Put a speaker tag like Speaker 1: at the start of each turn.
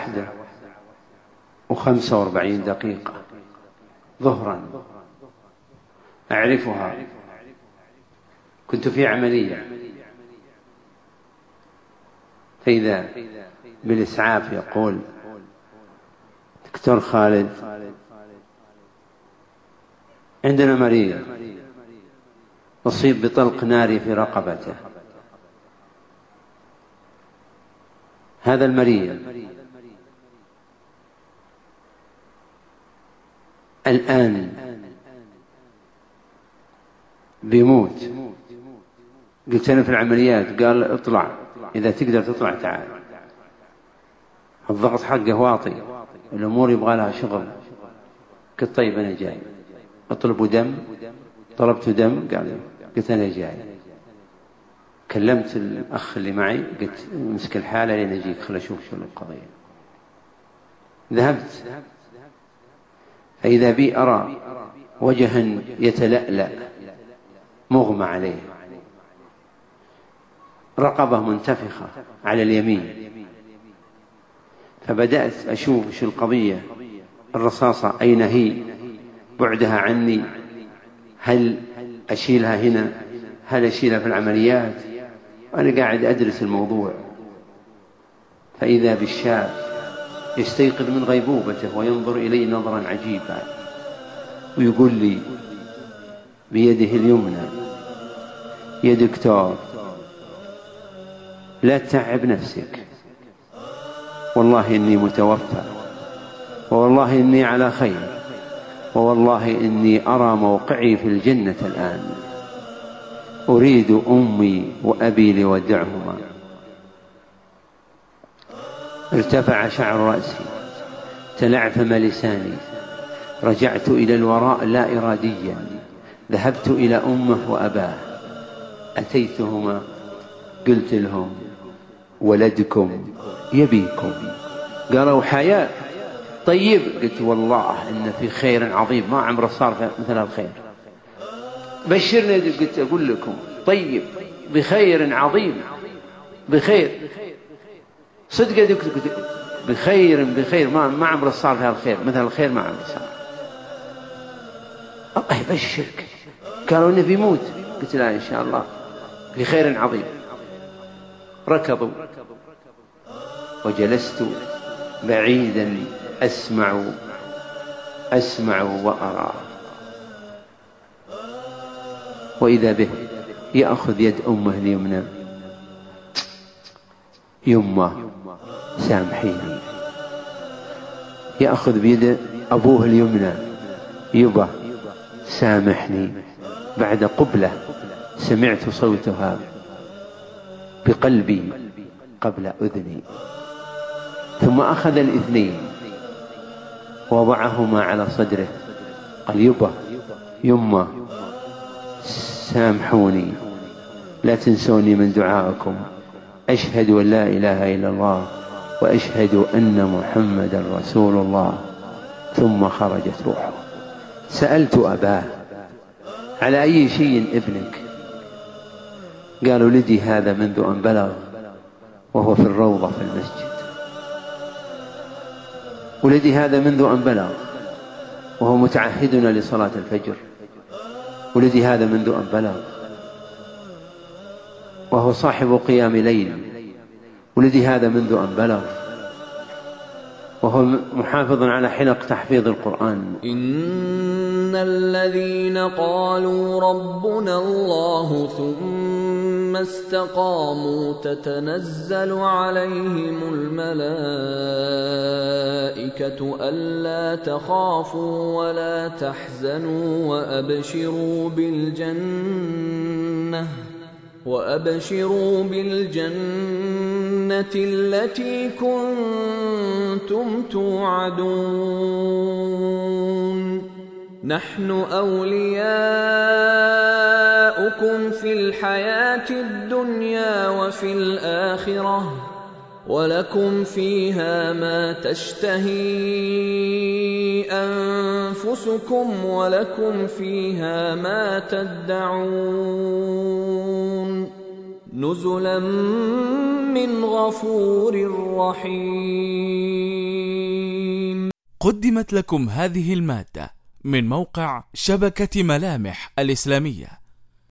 Speaker 1: واحدة وخمسة وأربعين دقيقة ظهرا. أعرفها. كنت في عملية. فإذا بالإسعاف يقول دكتور خالد عندنا مريض أصيب بطلق ناري في رقبته. هذا المريض الآن بيموت. قلت أنا في العمليات. قال اطلع. إذا تقدر تطلع تعال. الضغط حقه واطي. الأمور يبغى لها شغل. قلت طيب أنا جاي. اطلبوا دم. طلبت دم. قال قلت أنا جاي. كلمت الأخ اللي معي. قلت امسك الحالة لين أجيك. خل أشوف شو القضية. ذهبت. فإذا بي أرى وجها يتلألأ مغمى عليه. رقبة منتفخة على اليمين. فبدأت أشوف شو القضية الرصاصة أين هي؟ بعدها عني. هل أشيلها هنا؟ هل أشيلها في العمليات؟ وأنا قاعد أدرس الموضوع. فإذا بالشاب يستيقظ من غيبوبته وينظر إلي نظرا عجيبا ويقول لي بيده اليمنى يا دكتور لا تتعب نفسك. والله إني متوفى ووالله إني على خير ووالله إني أرى موقعي في الجنة الآن. أريد أمي وأبي لودعهما. ارتفع شعر رأسي تلعثم لساني رجعت إلى الوراء لا إراديا ذهبت إلى أمه وأباه. أتيتهما؟ قلت لهم ولدكم يبيكم. قالوا حياء طيب. قلت والله إن في خير عظيم. ما عمره صار مثل الخير. بشرني قلت أقول لكم طيب. بخير عظيم. بخير. صدق بخير بخير. ما ما عمره صار في الخير مثل الخير ما عمره صار. الله يبشرك. قالوا إنه بيموت. قلت لا إن شاء الله. بخير عظيم. ركضوا وجلست بعيدا أسمع أسمع وأرى. وإذا به يأخذ يد أمه اليمنى. يمه. سامحيني. يأخذ بيد أبوه اليمنى. يبا سامحني. بعد قبلة سمعت صوتها بقلبي قبل أذني. ثم أخذ الاثنين ووضعهما على صدره. قال يبا يما سامحوني. لا تنسوني من دعائكم. أشهد أن لا إله إلا الله. وأشهد أن محمدا رسول الله. ثم خرجت روحه. سألت أباه على أي شيء ابنك؟ قال ولدي هذا منذ أن بلغ وهو في الروضة في المسجد. ولدي هذا منذ أن بلغ وهو متعهدنا لصلاة الفجر. ولدي هذا منذ أن بلغ وهو صاحب قيام ليل. ولدي هذا منذ أن بلغ. وهو محافظ على حلق تحفيظ القرآن.
Speaker 2: إن الذين قالوا ربنا الله ثم استقاموا تتنزل عليهم الملائكة ألا تخافوا ولا تحزنوا وأبشروا بالجنة. وأبشروا بالجنة التي كنتم توعدون. نحن أولياؤكم في الحياة الدنيا وفي الآخرة. ولكم فيها ما تشتهي انفسكم ولكم فيها ما تدعون نزلا من غفور رحيم
Speaker 3: قدمت لكم هذه المادة من موقع شبكة ملامح الإسلامية.